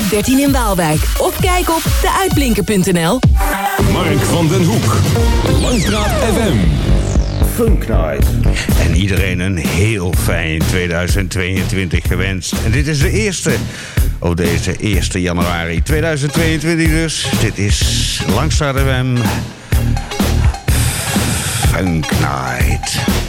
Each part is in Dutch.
A13 in Waalwijk. Of kijk op deuitblinker.nl. Mark van den Hoek. Langstraat FM. Funk Night. En iedereen een heel fijn 2022 gewenst. En dit is de eerste op deze 1 januari 2022 dus. Dit is Langstraat FM. Funk Night.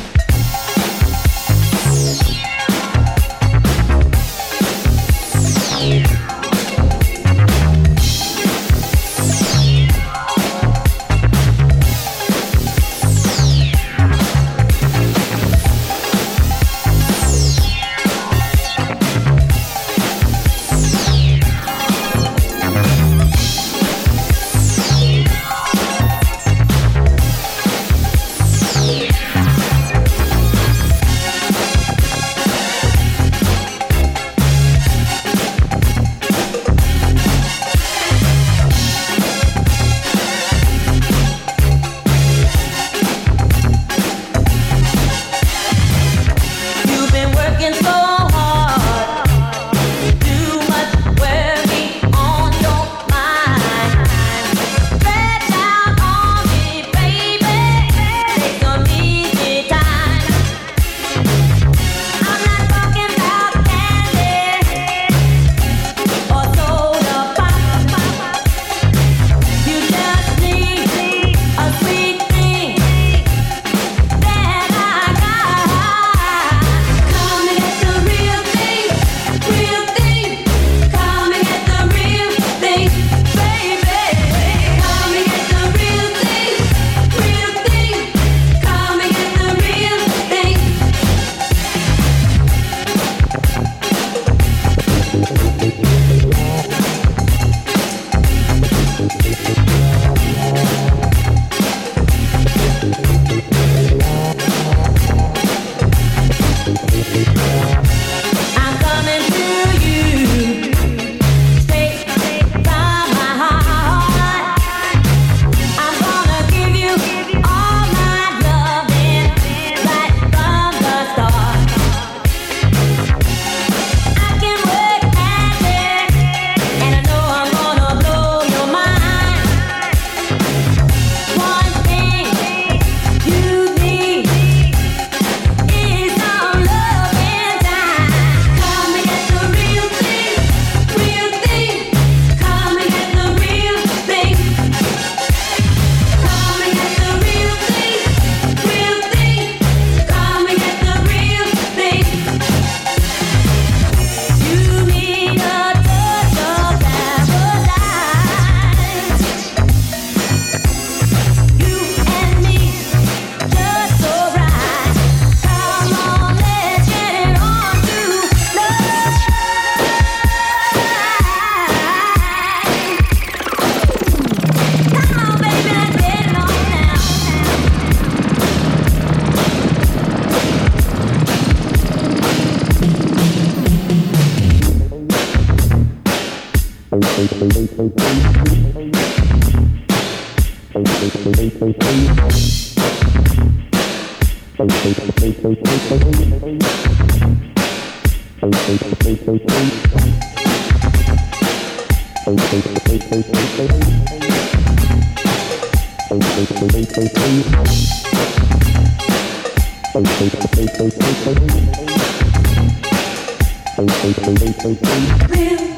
Real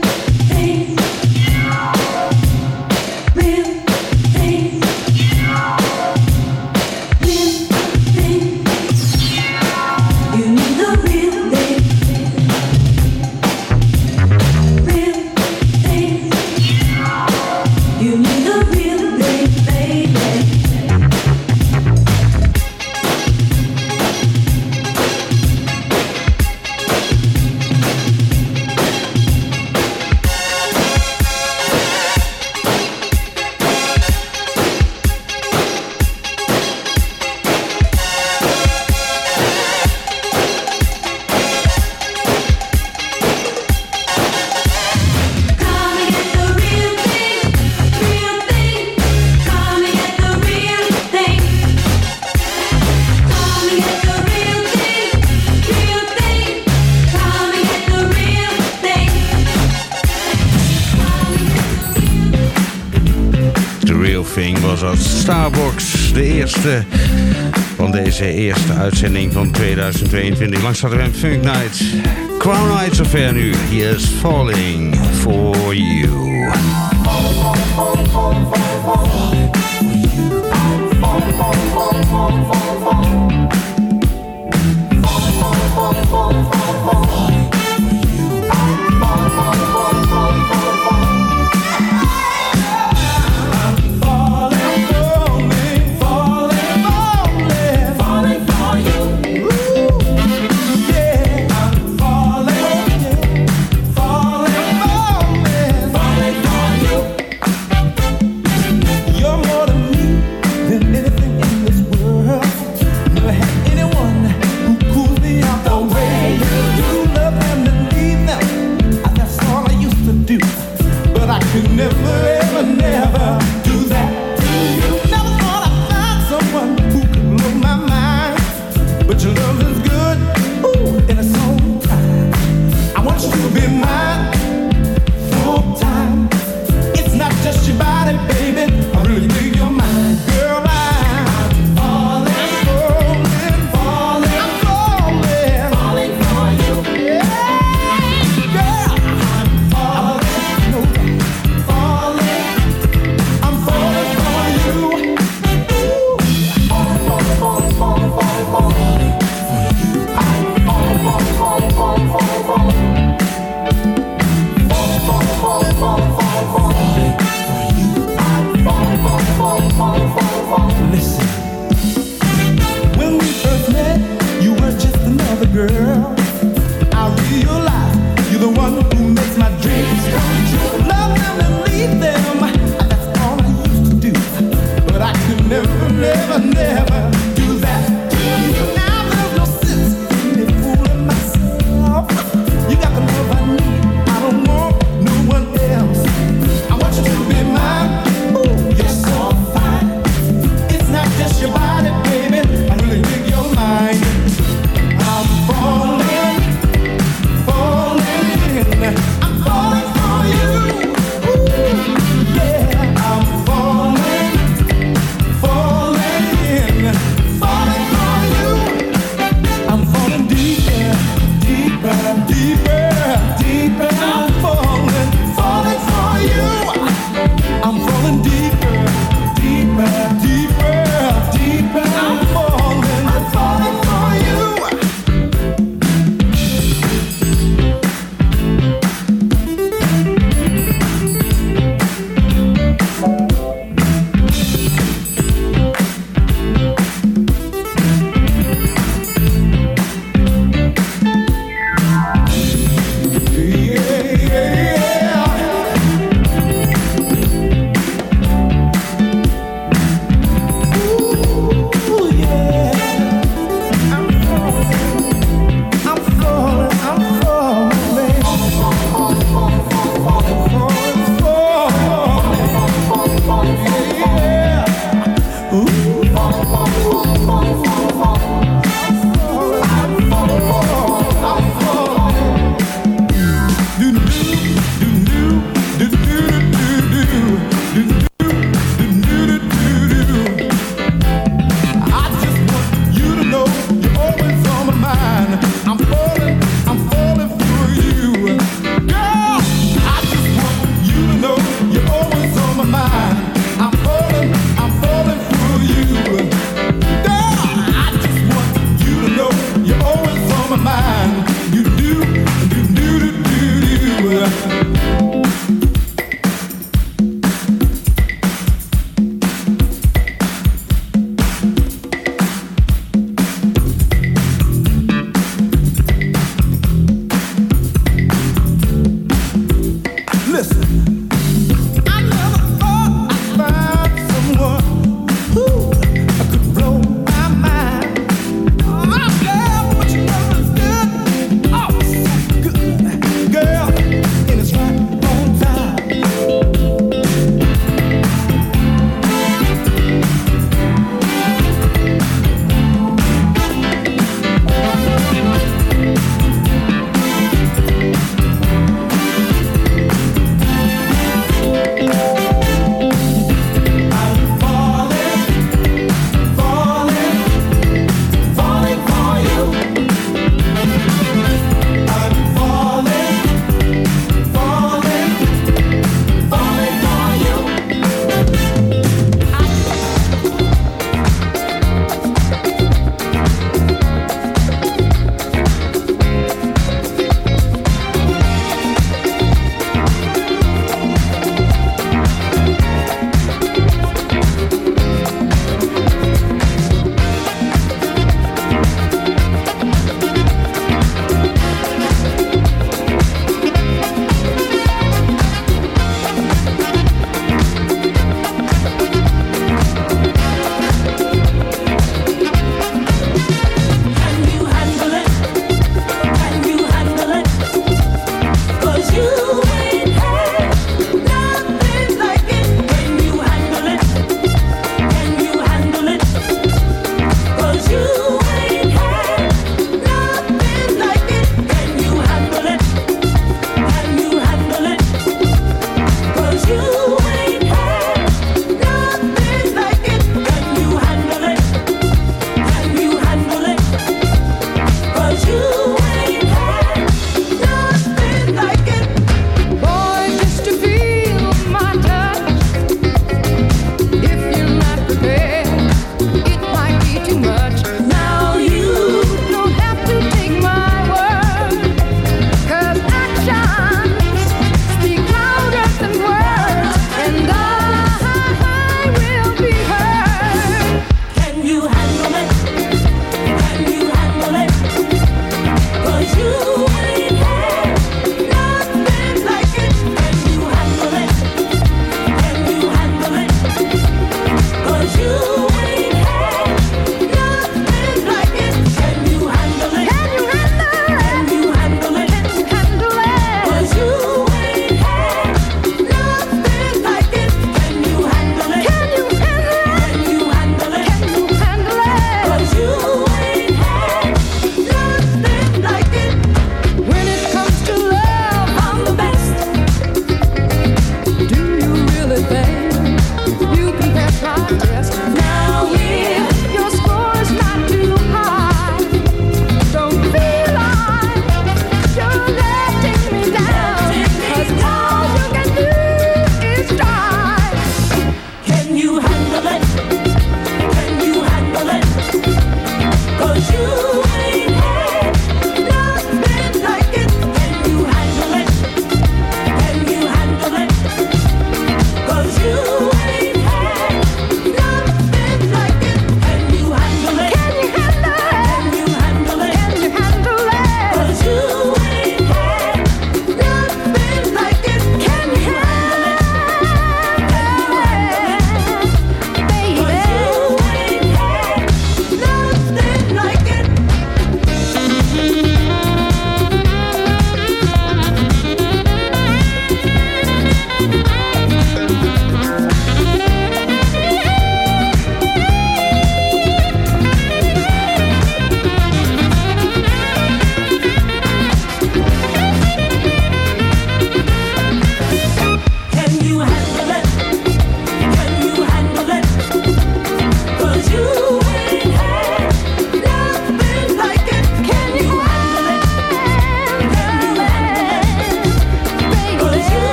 2022 langs de Funk Night. Crown Nights Affair nu. Here's Falling For You.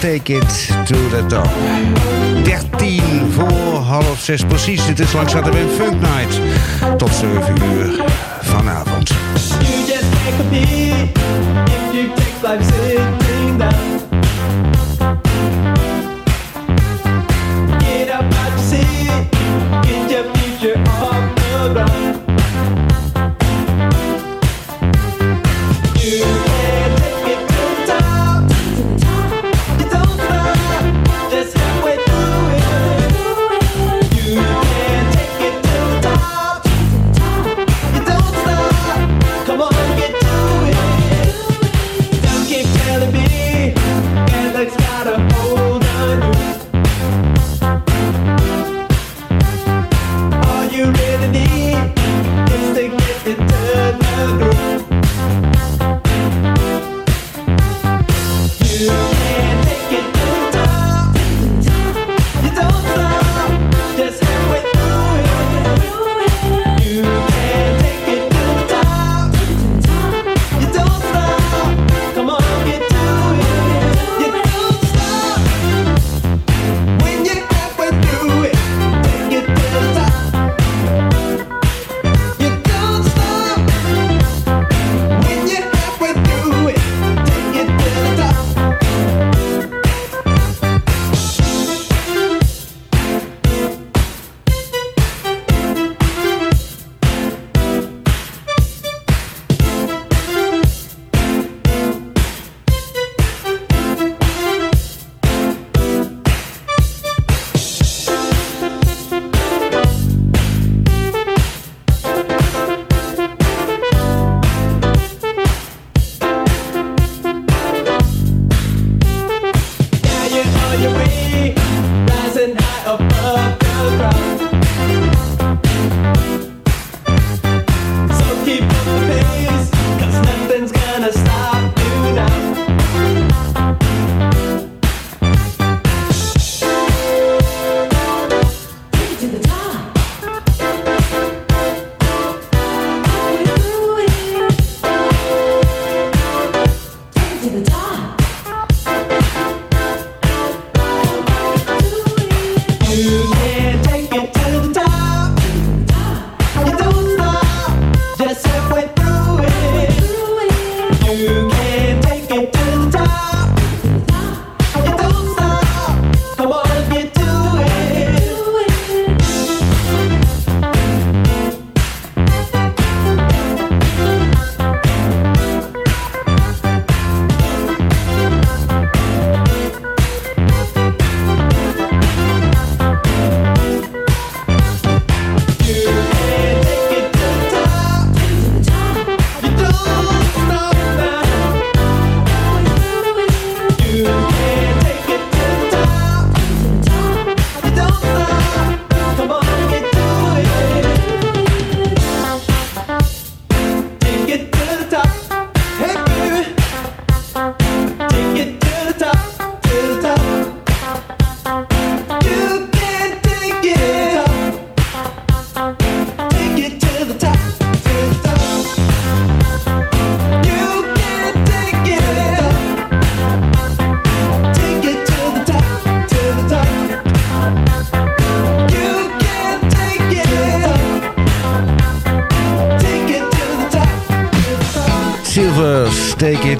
Take It To The Top. 13 voor half 6 precies. Dit is langs hadden we een Funk Night. Tot 7 uur vanavond. You just take a beat. If you take.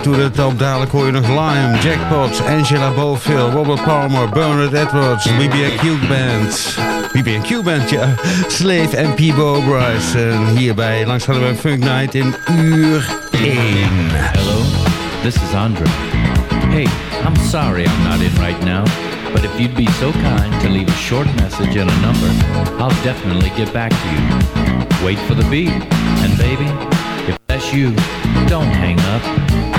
To the top, dadelijk hoor je nog Lime, Jackpot, Angela Bofill, Robert Palmer, Bernard Edwards, BB&Q Band. BB&Q Band, ja. Slave en Peebo Bryce. En hierbij langs hadden we Funk Night in uur 1. Hello, this is Andre. Hey, I'm sorry I'm not in right now. But if you'd be so kind to leave a short message and a number, I'll definitely get back to you. Wait for the beep. And baby, if that's you, don't hang up.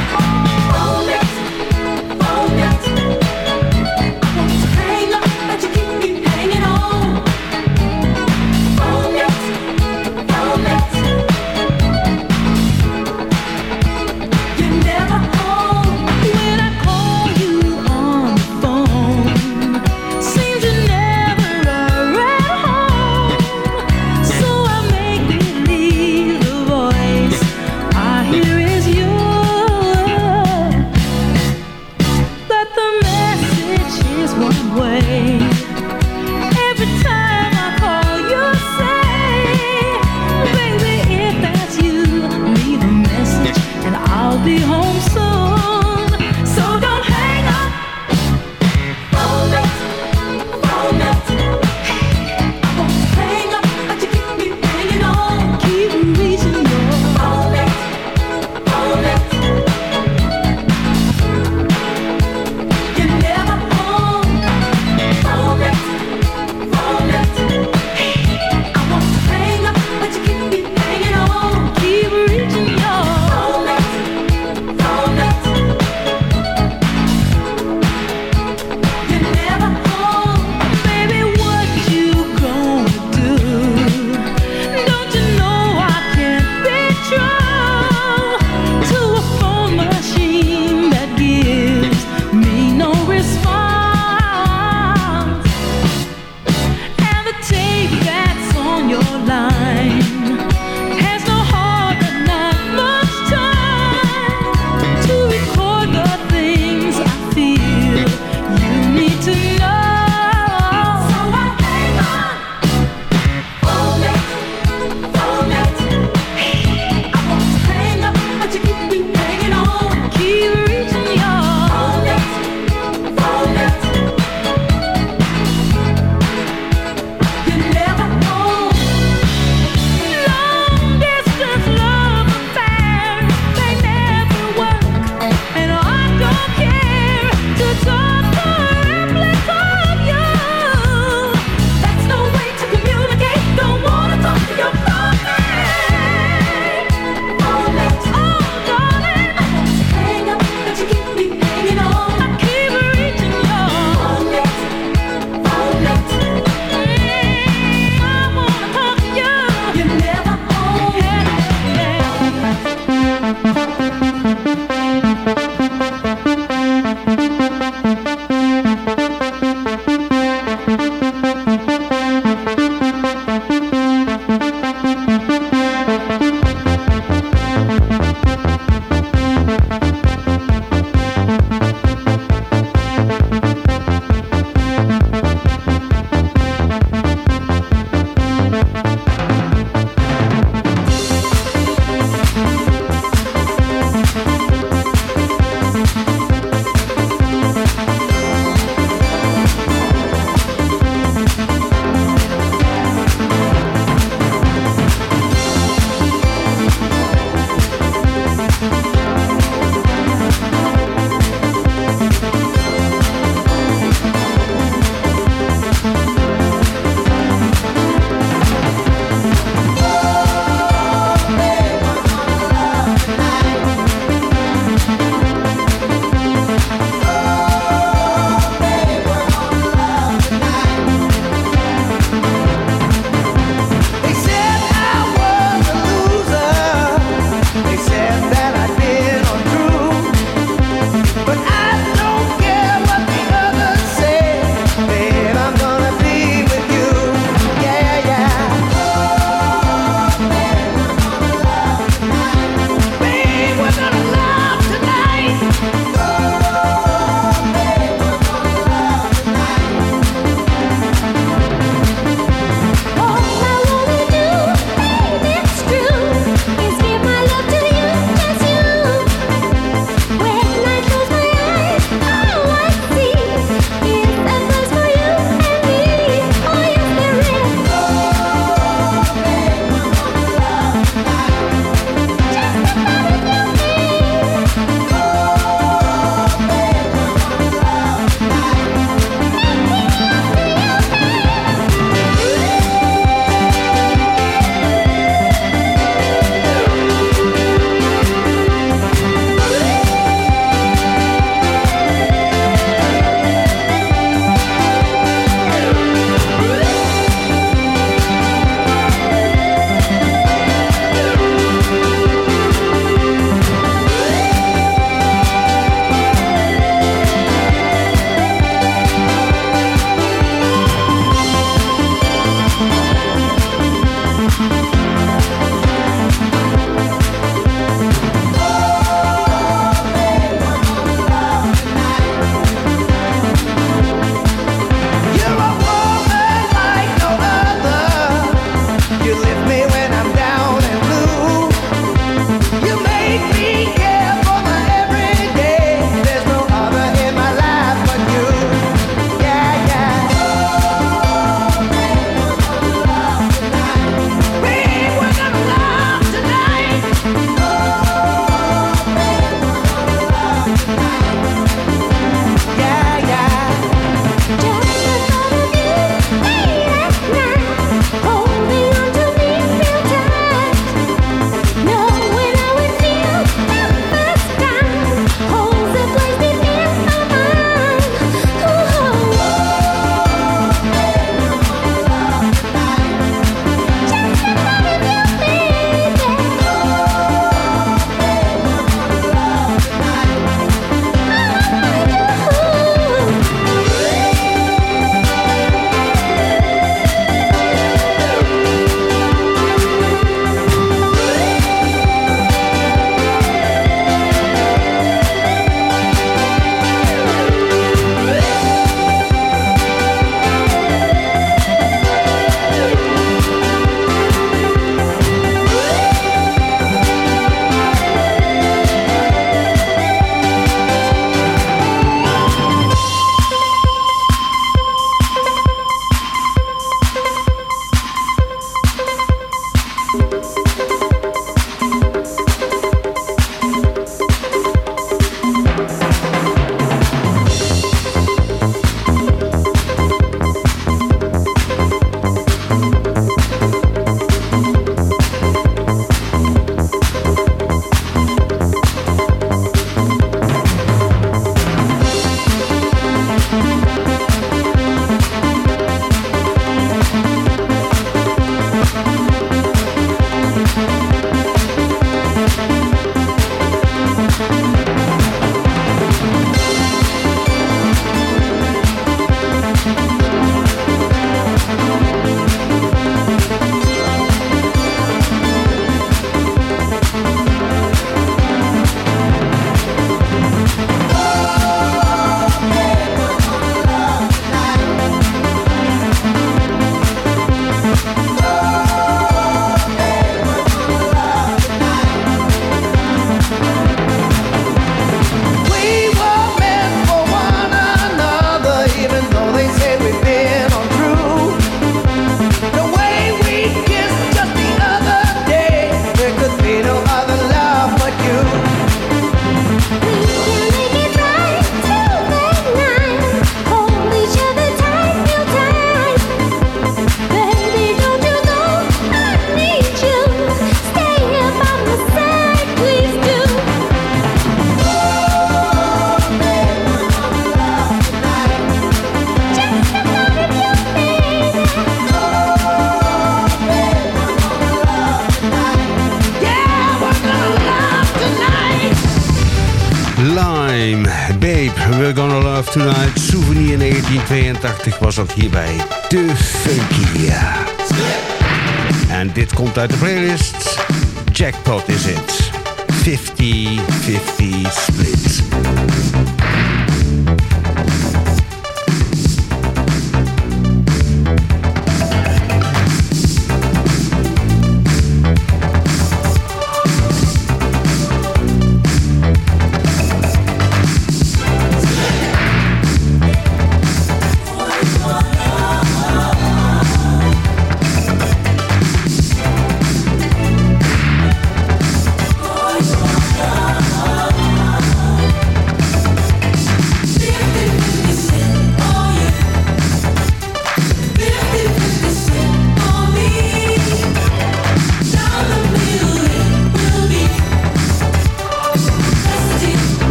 1982 was dat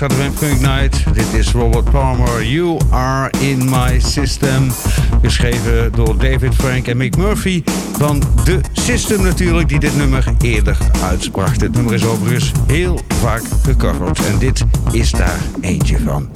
langs Night. Dit is Robert Palmer, You Are In My System. Geschreven door David Frank en Mick Murphy van The System natuurlijk, die dit nummer eerder uitsprak. Dit nummer is overigens heel vaak gecoverd en dit is daar eentje van.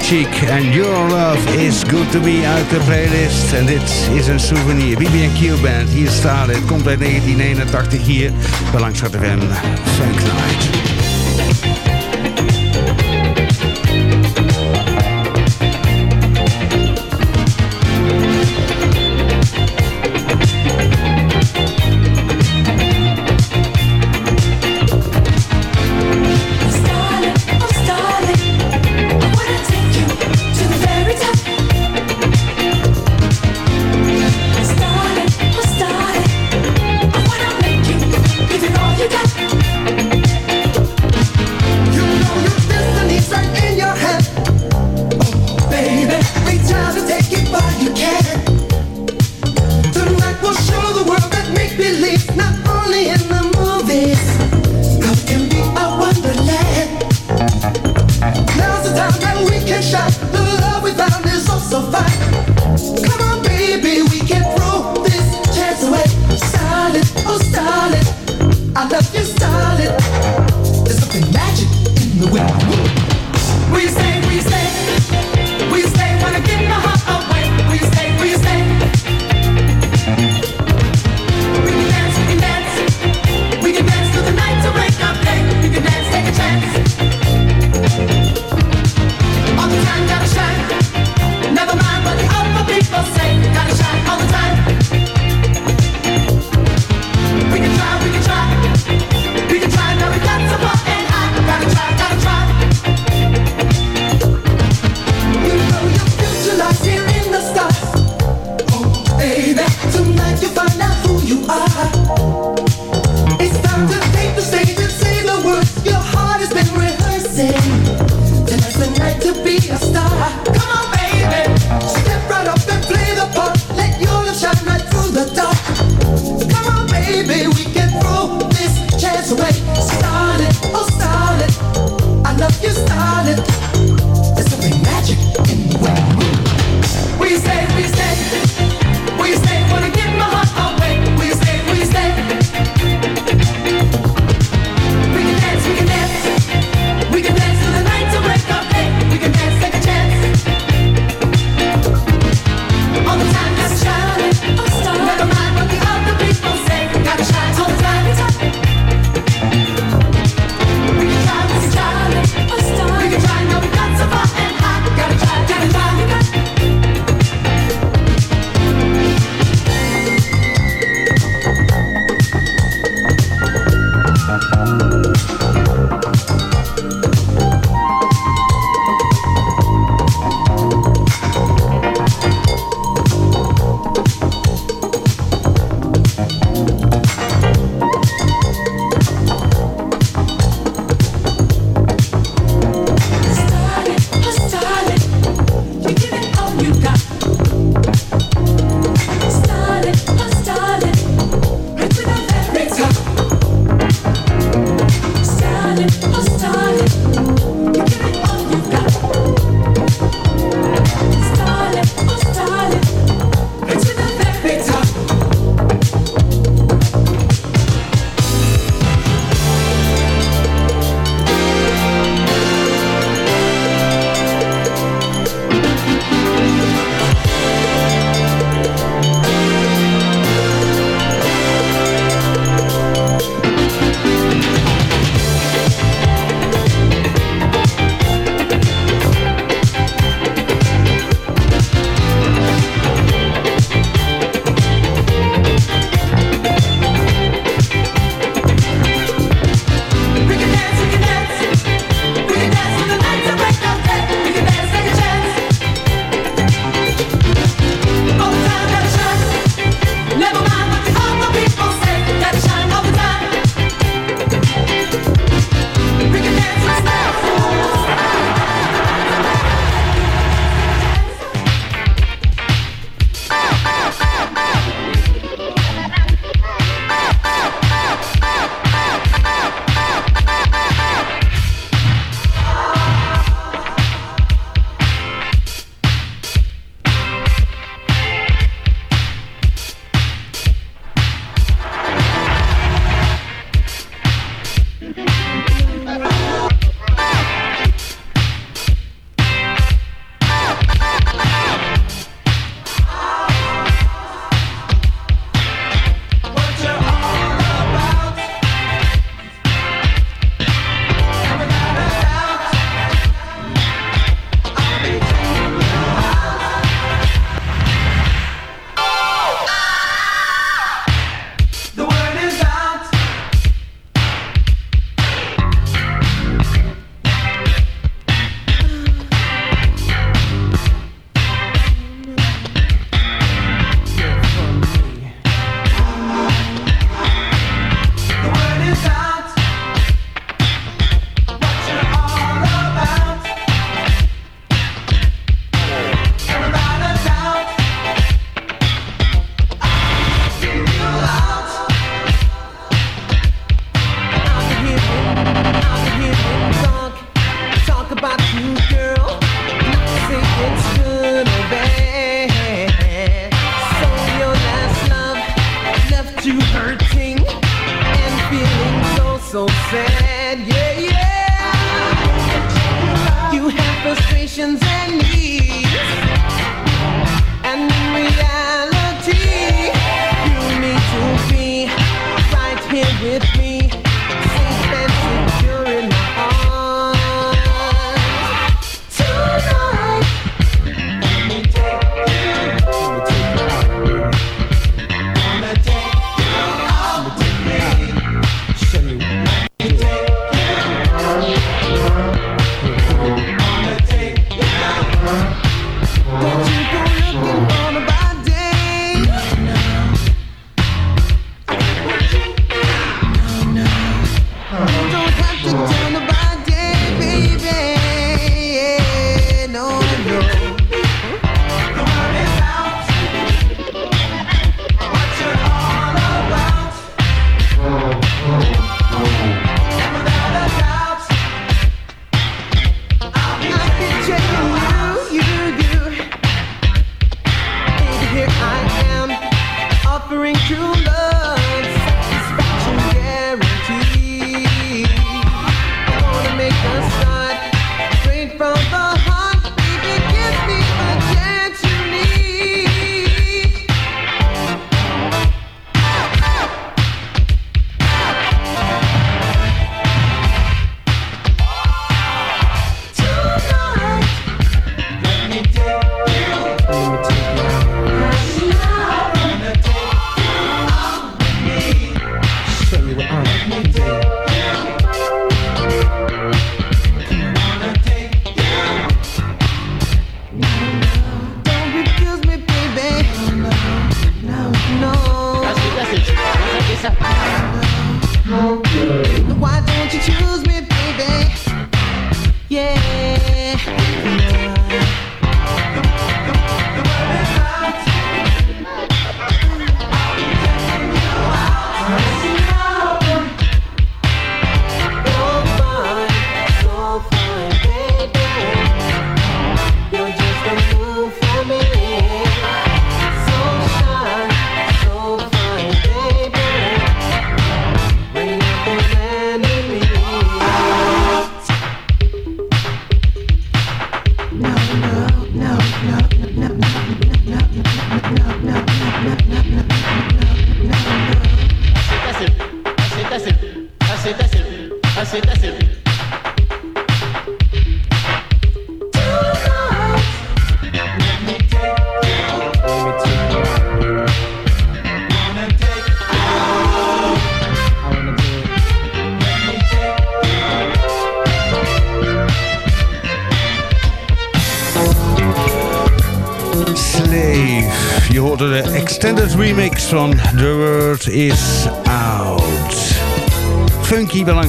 Cheek. And Your Love is Good To Be uit de playlist. En dit is een souvenir. BBQ Band, hier staat het. Komt uit 1981 hier. belangrijkste gaat Funk Night. you hurting and feeling so, so sad. Yeah, yeah. You have frustrations and needs, and in reality.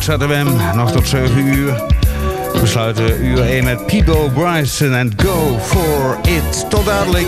ZWM. Nog tot 7 uur. We sluiten uur 1 met Pibo Bryson en Go For It. Tot dadelijk.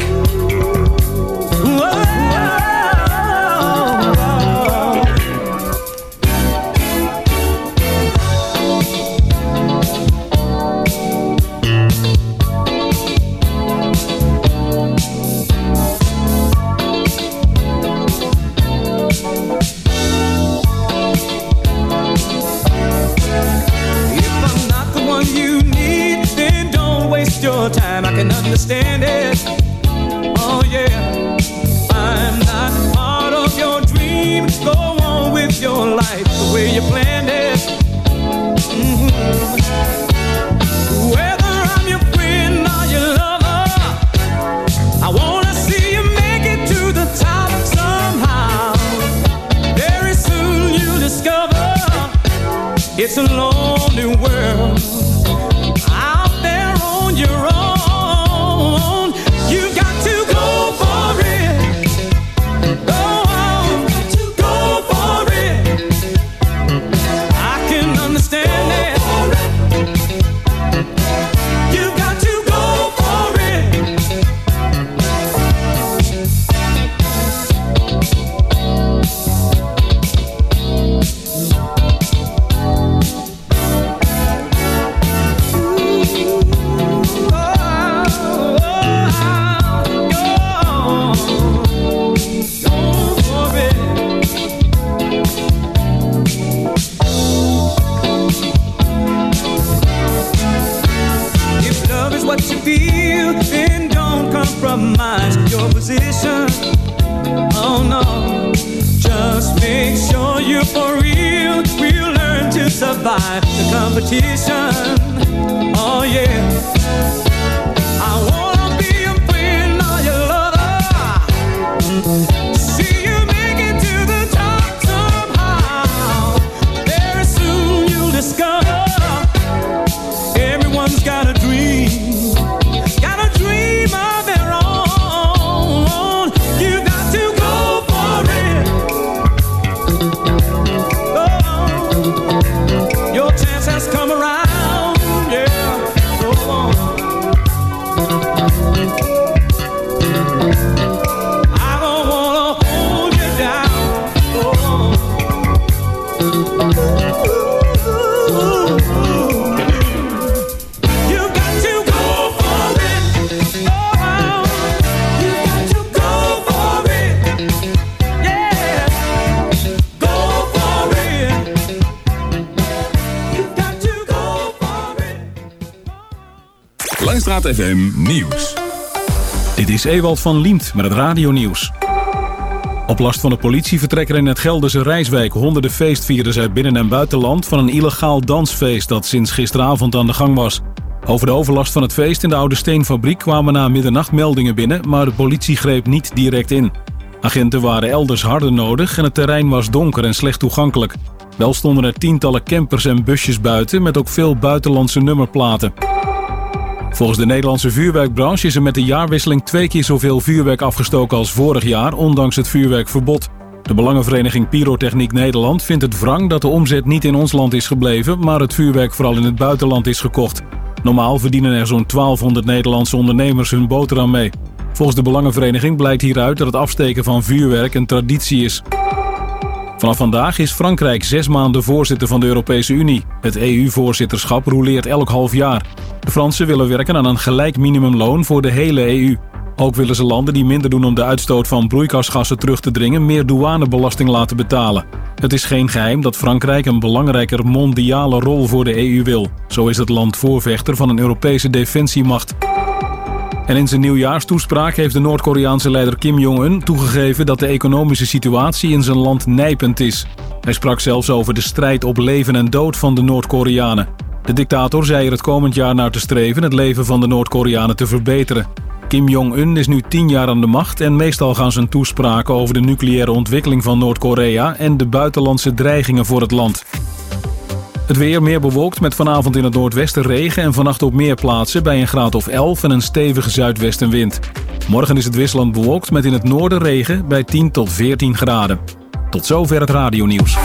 FM Nieuws. Dit is Ewald van Liemt met het radionieuws. Op last van de politie vertrekken in het Gelderse Rijswijk honderden feestvierders uit binnen- en buitenland van een illegaal dansfeest dat sinds gisteravond aan de gang was. Over de overlast van het feest in de Oude Steenfabriek kwamen na middernacht meldingen binnen, maar de politie greep niet direct in. Agenten waren elders harder nodig en het terrein was donker en slecht toegankelijk. Wel stonden er tientallen campers en busjes buiten met ook veel buitenlandse nummerplaten. Volgens de Nederlandse vuurwerkbranche is er met de jaarwisseling twee keer zoveel vuurwerk afgestoken als vorig jaar, ondanks het vuurwerkverbod. De Belangenvereniging Pyrotechniek Nederland vindt het wrang dat de omzet niet in ons land is gebleven, maar het vuurwerk vooral in het buitenland is gekocht. Normaal verdienen er zo'n 1200 Nederlandse ondernemers hun boterham mee. Volgens de Belangenvereniging blijkt hieruit dat het afsteken van vuurwerk een traditie is. Vanaf vandaag is Frankrijk zes maanden voorzitter van de Europese Unie. Het EU-voorzitterschap roleert elk half jaar. De Fransen willen werken aan een gelijk minimumloon voor de hele EU. Ook willen ze landen die minder doen om de uitstoot van broeikasgassen terug te dringen meer douanebelasting laten betalen. Het is geen geheim dat Frankrijk een belangrijker mondiale rol voor de EU wil. Zo is het land voorvechter van een Europese defensiemacht. En in zijn nieuwjaarstoespraak heeft de Noord-Koreaanse leider Kim Jong-un toegegeven dat de economische situatie in zijn land nijpend is. Hij sprak zelfs over de strijd op leven en dood van de Noord-Koreanen. De dictator zei er het komend jaar naar te streven het leven van de Noord-Koreanen te verbeteren. Kim Jong-un is nu tien jaar aan de macht en meestal gaan zijn toespraken over de nucleaire ontwikkeling van Noord-Korea en de buitenlandse dreigingen voor het land. Het weer meer bewolkt met vanavond in het noordwesten regen en vannacht op meer plaatsen bij een graad of 11 en een stevige zuidwestenwind. Morgen is het wisselend bewolkt met in het noorden regen bij 10 tot 14 graden. Tot zover het radionieuws.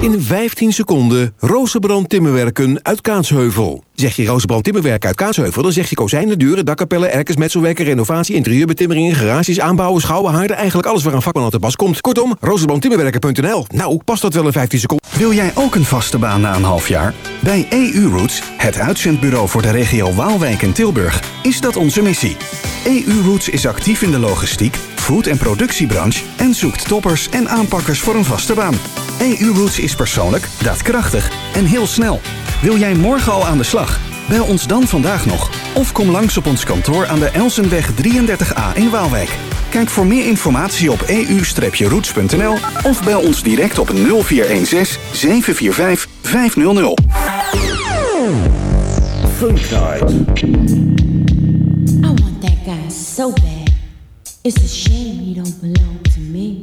In 15 seconden Rozenbrand Timmerwerken uit Kaatsheuvel. Zeg je Rozenbrand Timmerwerken uit Kaatsheuvel... dan zeg je kozijnen, deuren, dakkapellen, erkers, metselwerken... renovatie, interieurbetimmeringen, garages, aanbouwen, schouwen, haarden... eigenlijk alles waar een vakman aan te pas komt. Kortom, rozenbrandtimmerwerken.nl. Nou, past dat wel in 15 seconden? Wil jij ook een vaste baan na een half jaar? Bij EU Roots, het uitzendbureau voor de regio Waalwijk en Tilburg, is dat onze missie. EU Roots is actief in de logistiek, food- en productiebranche en zoekt toppers en aanpakkers voor een vaste baan. EU Roots is persoonlijk, daadkrachtig en heel snel. Wil jij morgen al aan de slag? Bel ons dan vandaag nog of kom langs op ons kantoor aan de Elsenweg 33A in Waalwijk. Kijk voor meer informatie op eu-roots.nl of bel ons direct op 0416 745 500. Funk. I want that guy so bad. It's a shame he don't belong to me.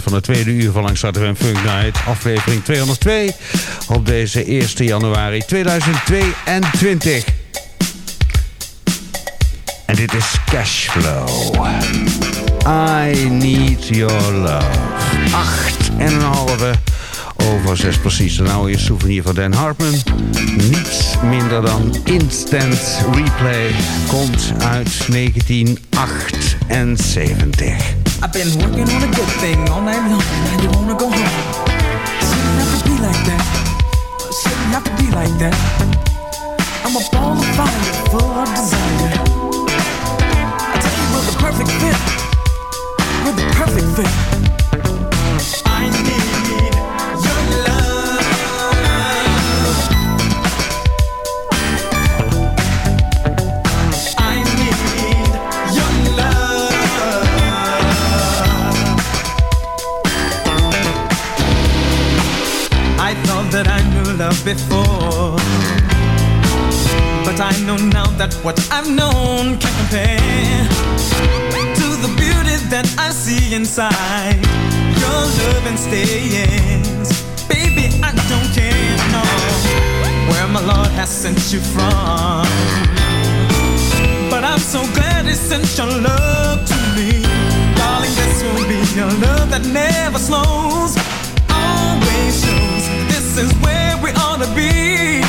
Van de tweede uur van Langs FM Funk. Aflevering 202 op deze 1 januari 2022. En dit is Cashflow. I Need Your Love. Acht en een halve over zes precies. Een oude souvenir van Dan Hartman. Niets minder dan Instant Replay. Komt uit 1978. I've been working on a good thing all night long. Now you wanna go home. Shouldn't have to be like that. Shouldn't have to be like that. I'm a ball of fire, full of desire. I tell you, we're the perfect fit. We're the perfect fit. I need Before. But I know now that what I've known can compare to the beauty that I see inside your love and stays. Baby, I don't care, no, where my Lord has sent you from. But I'm so glad He sent your love to me. Darling, this will be your love that never slows, always. This is where we ought to be.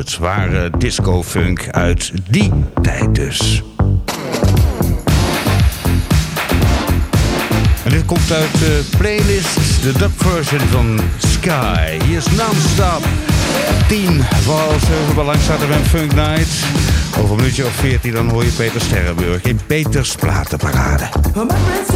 Het ware disco-funk uit die tijd dus. En dit komt uit de playlist, de dub version van Sky. Hier is non-stop. 10 voor half 7 bij Langstraat en Funk Night. Over een minuutje of 14 dan hoor je Peter Sterrenburg in Peters Platenparade. Must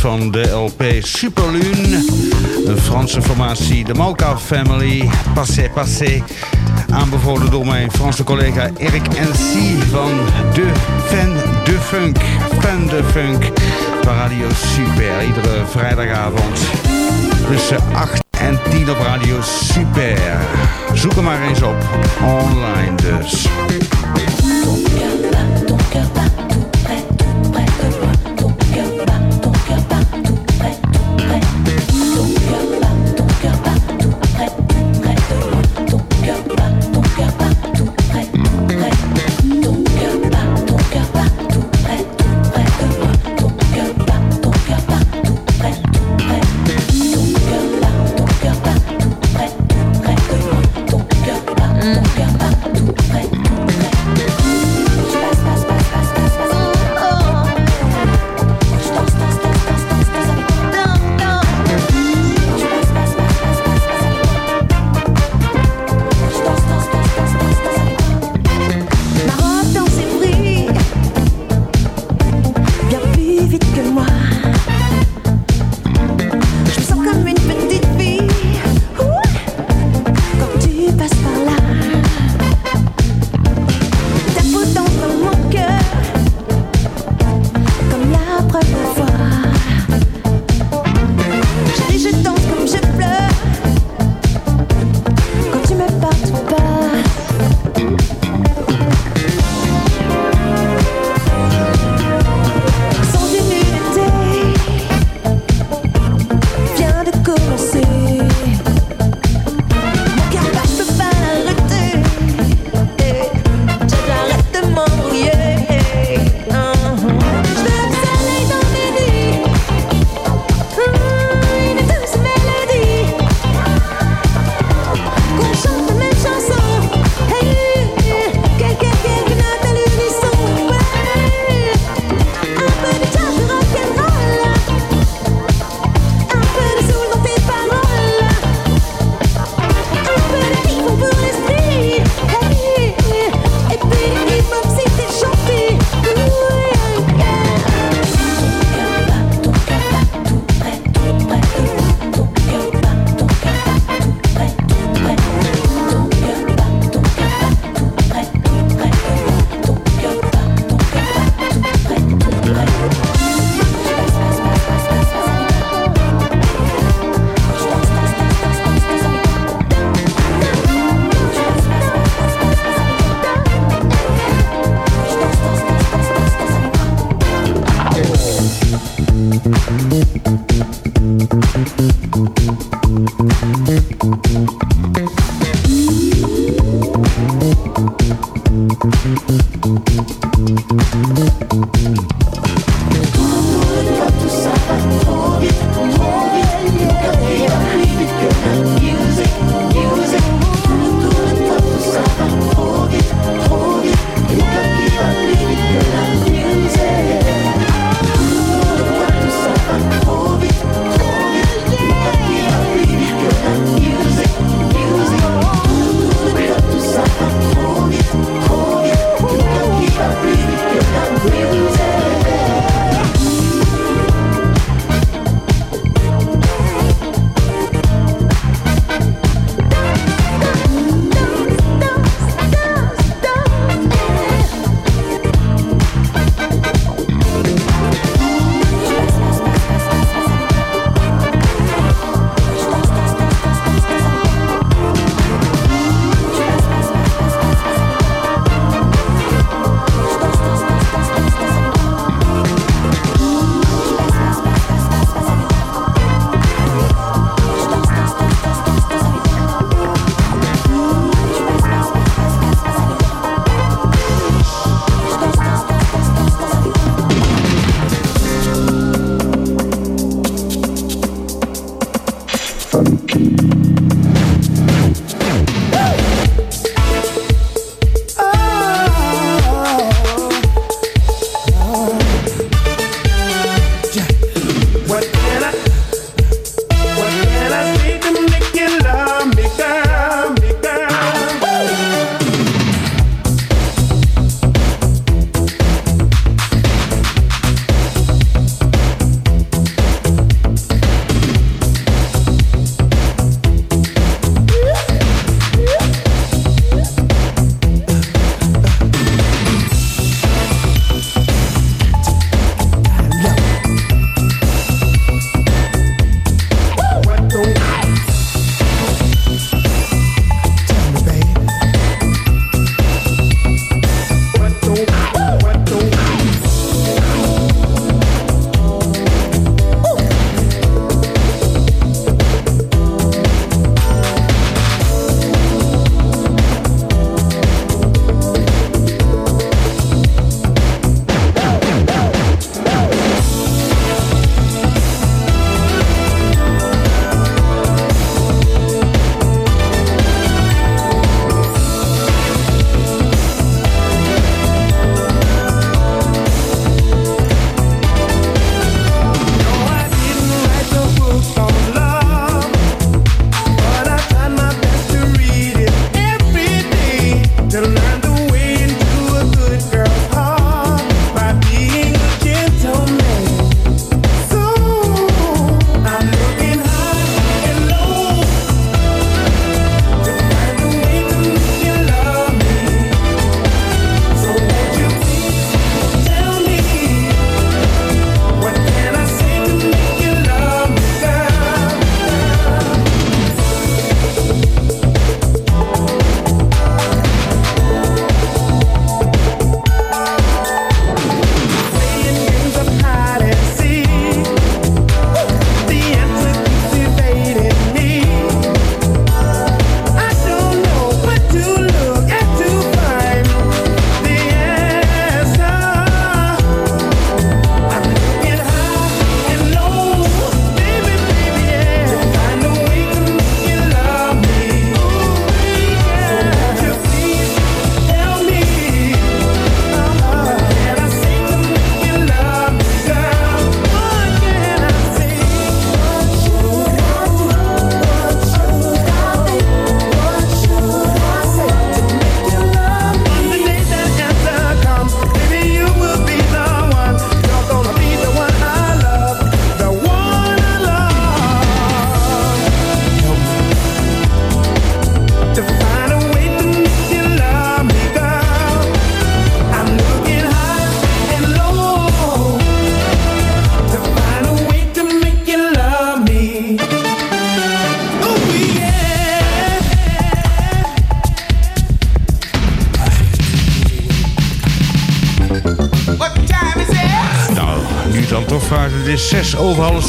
van de LP Superlune. Een Franse formatie, de Malka Family, Passé Passé. Aanbevolen door mijn Franse collega Eric NC van De Fan de Funk. Fan de Funk, Radio Super, iedere vrijdagavond tussen 8 en 10 op Radio Super. Zoek hem maar eens op, online dus.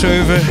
7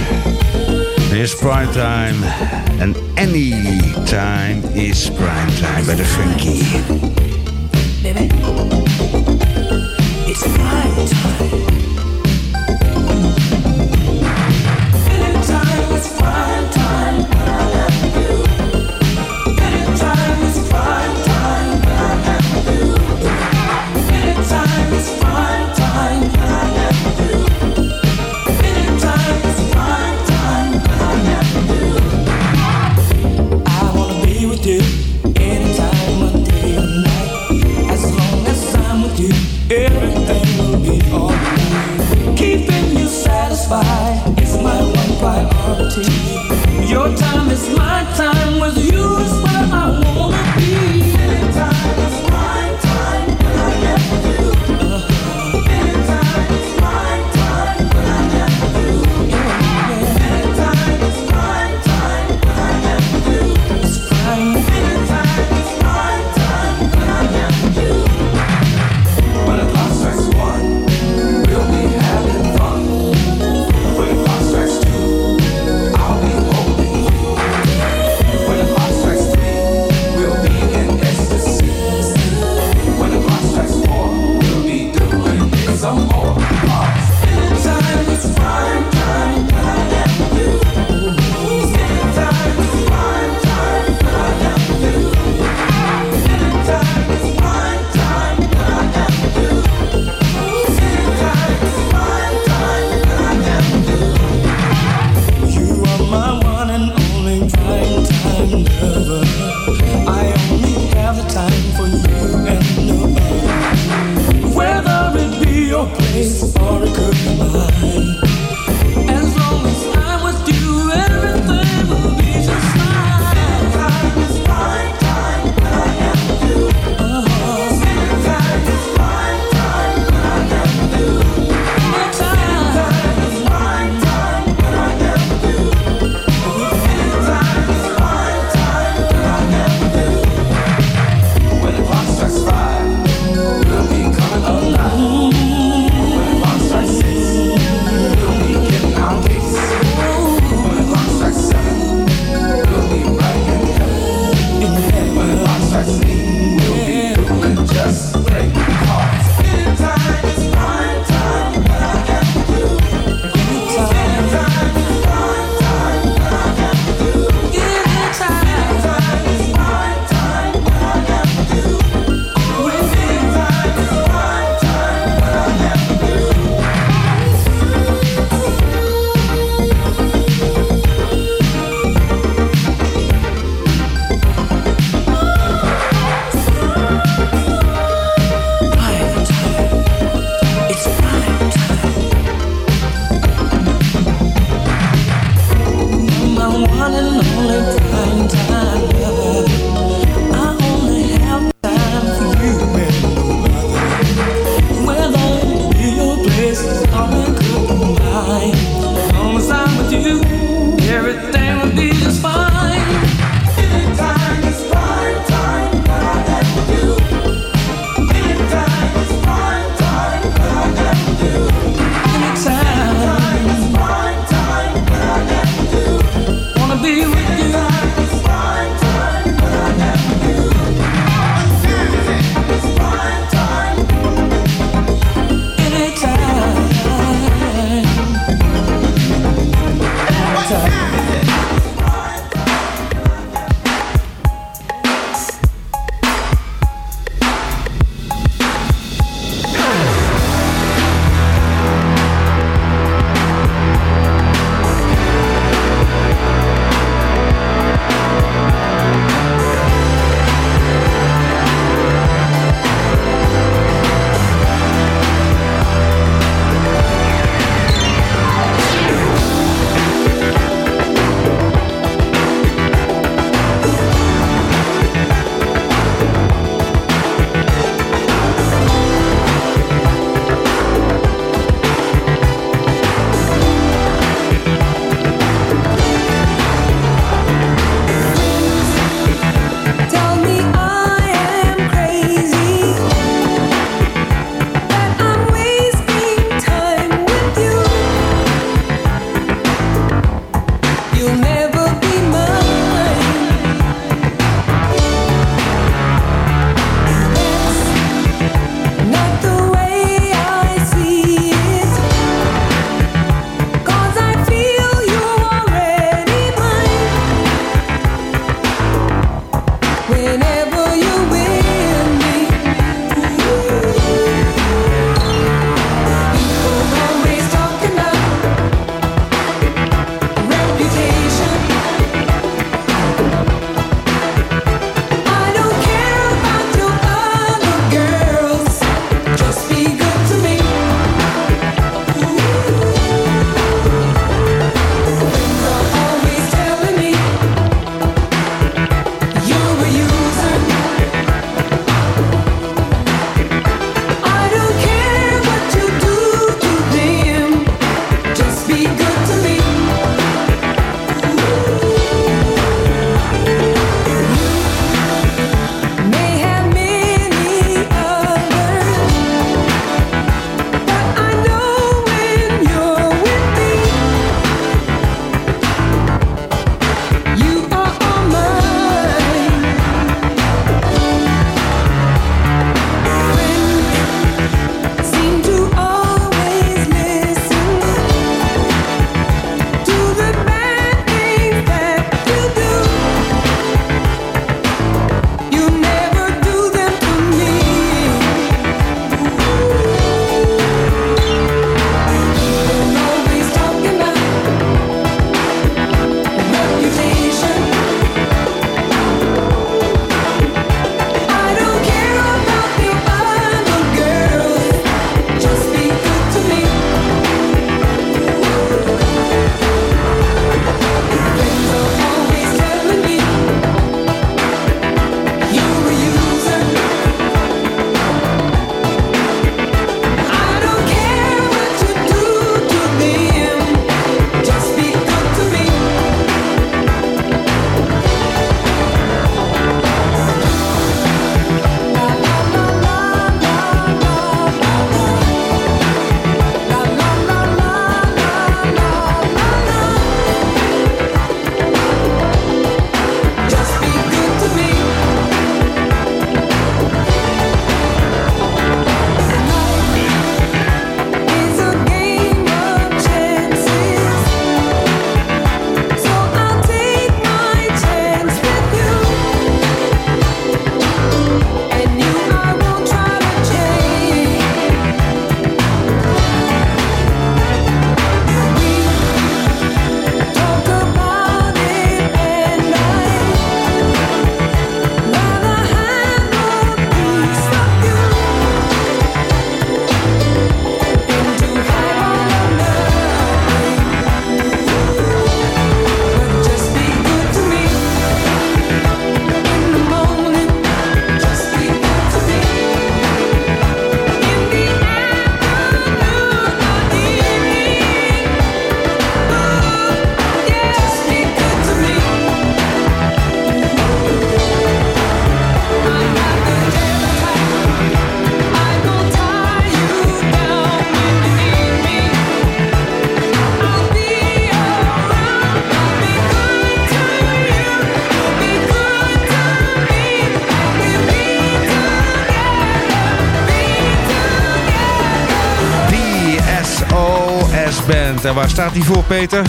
En waar staat die voor, Peter?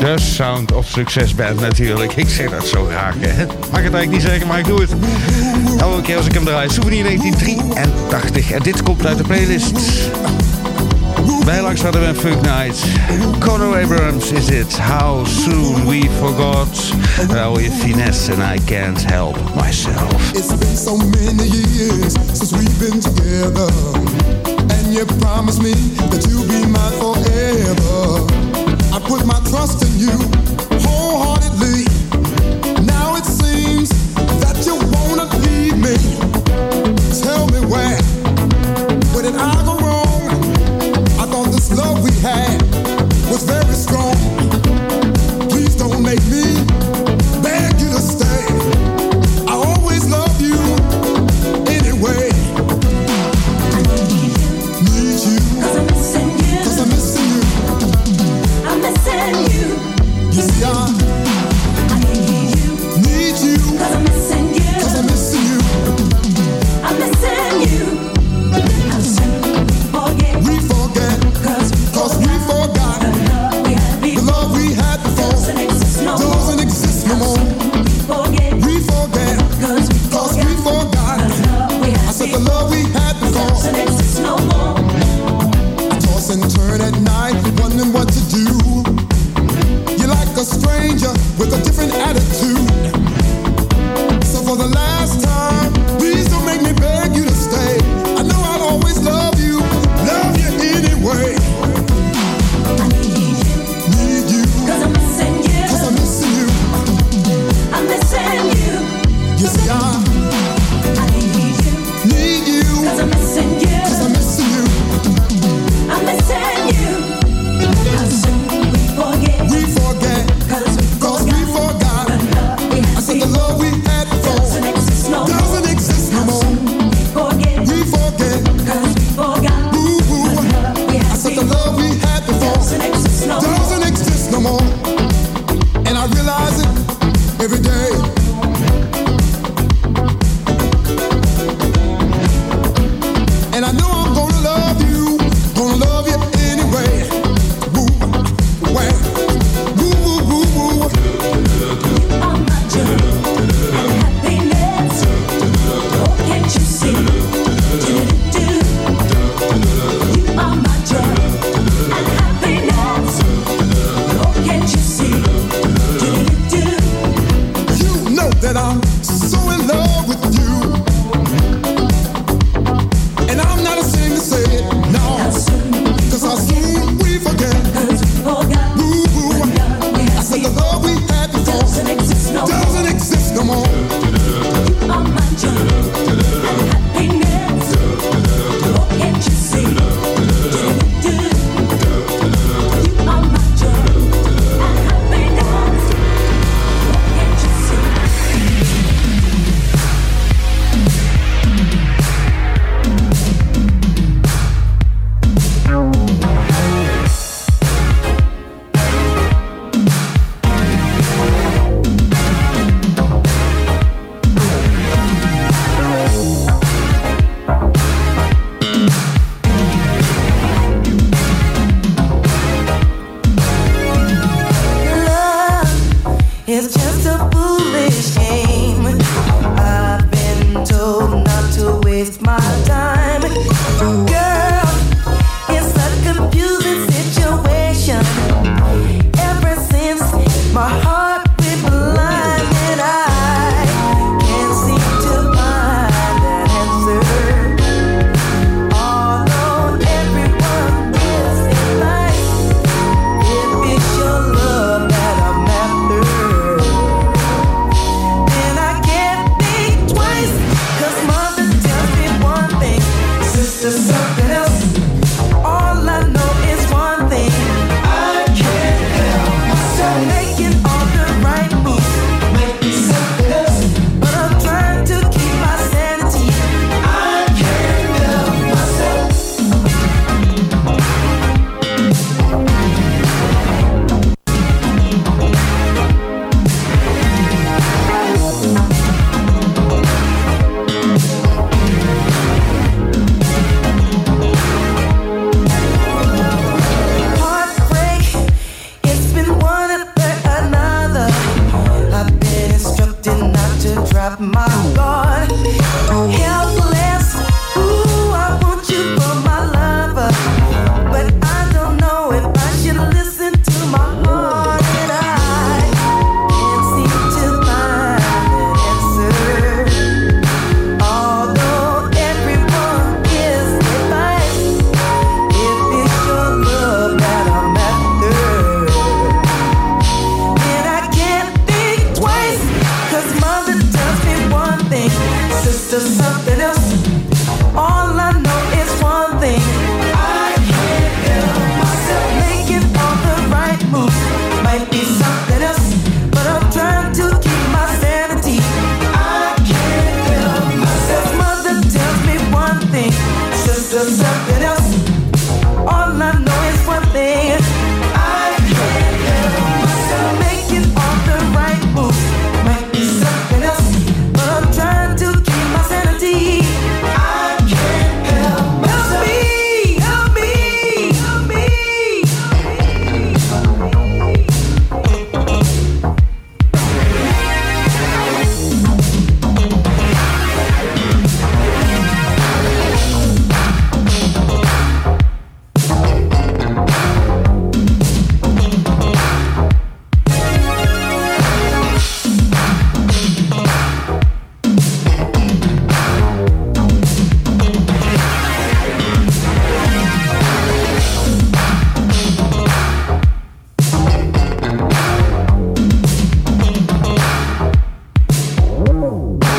De Sound of Success Band natuurlijk. Ik zeg dat zo raken. hè. Mag het eigenlijk niet zeggen, maar ik doe het. Elke keer als ik hem draai. Souvenir 1983. En dit komt uit de playlist. Bijlangs hadden we een Funk Night. Conor Abrams is it. How soon we forgot. Raoul Finesse and I can't help myself. It's been so many years since we've been together. And you promised me that you'll be mine forever. I put my trust in you wholeheartedly. Now it seems that you wanna leave me. Tell me where. Where did I go? love we had. Whoa.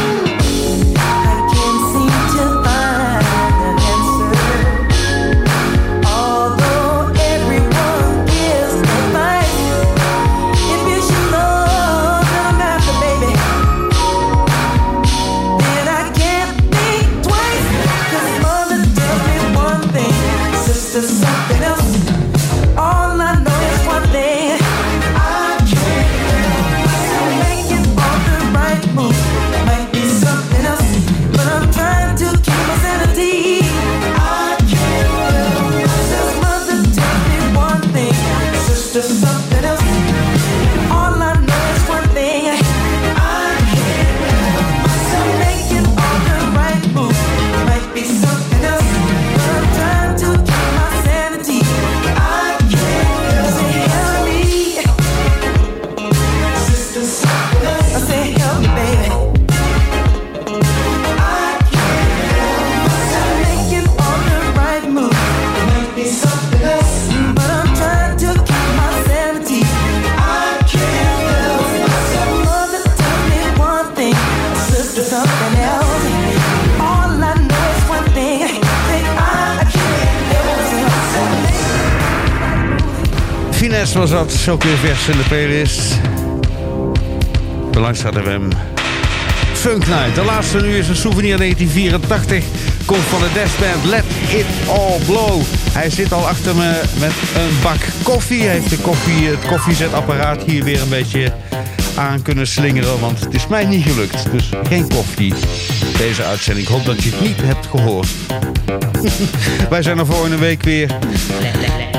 zo ook weer vers in de playlist. Belangstraat FM. Funk Night. De laatste nu is een souvenir 1984. Komt van de Dashband Let It All Blow. Hij zit al achter me met een bak koffie. Hij heeft de koffie, het koffiezetapparaat hier weer een beetje aan kunnen slingeren, want het is mij niet gelukt. Dus geen koffie deze uitzending. Ik hoop dat je het niet hebt gehoord. Wij zijn er volgende week weer.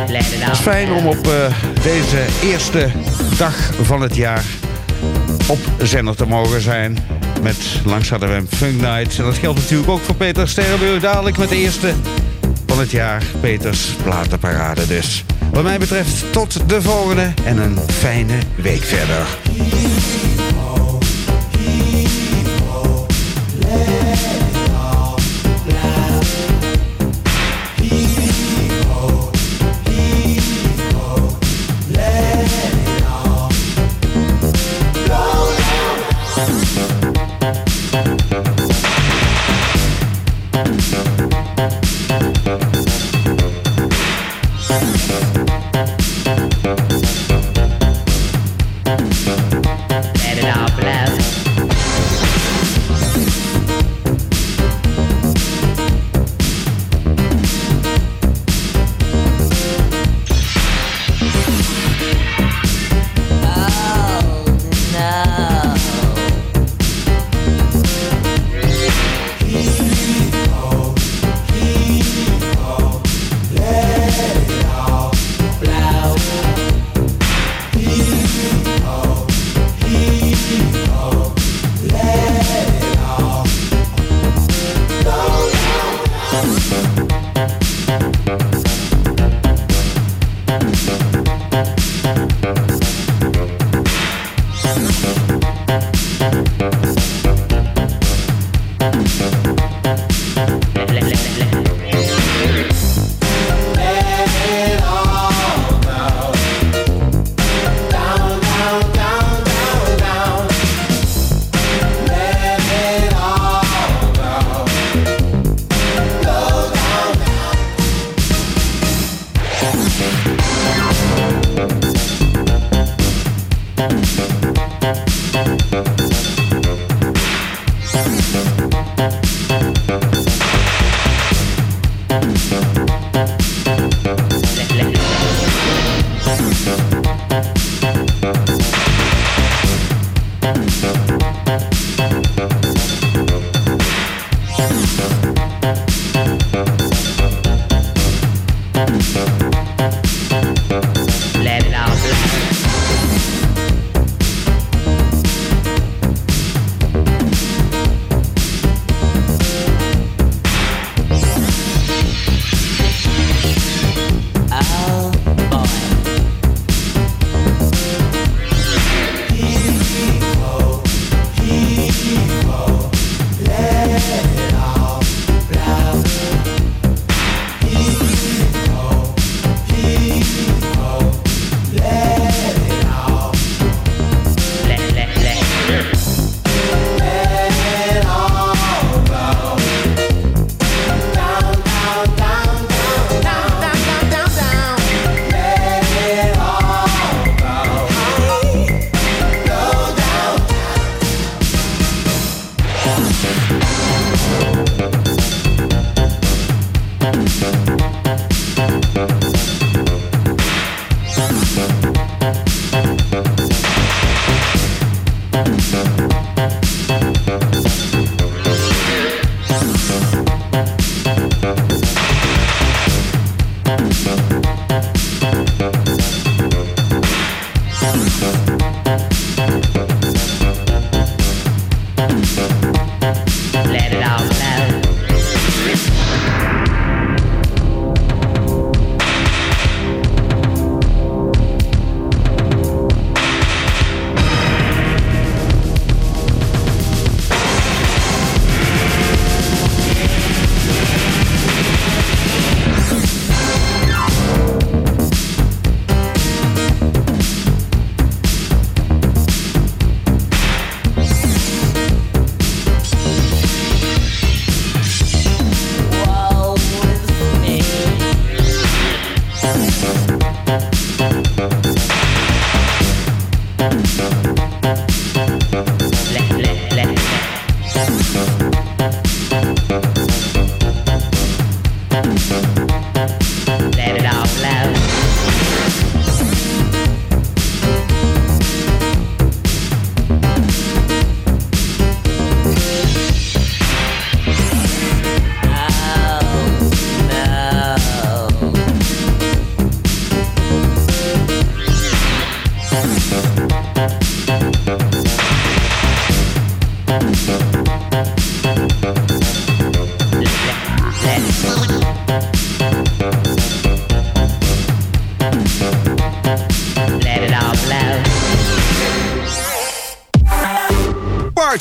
Het is fijn om op eh, deze eerste dag van het jaar op zender te mogen zijn. Met langs Funk Nights. En dat geldt natuurlijk ook voor Peter Sterrenburg. Dadelijk met de eerste van het jaar. Peters Platenparade dus. Wat mij betreft tot de volgende en een fijne week verder.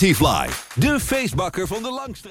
Partyfly, de feestbakker van de Langstraat.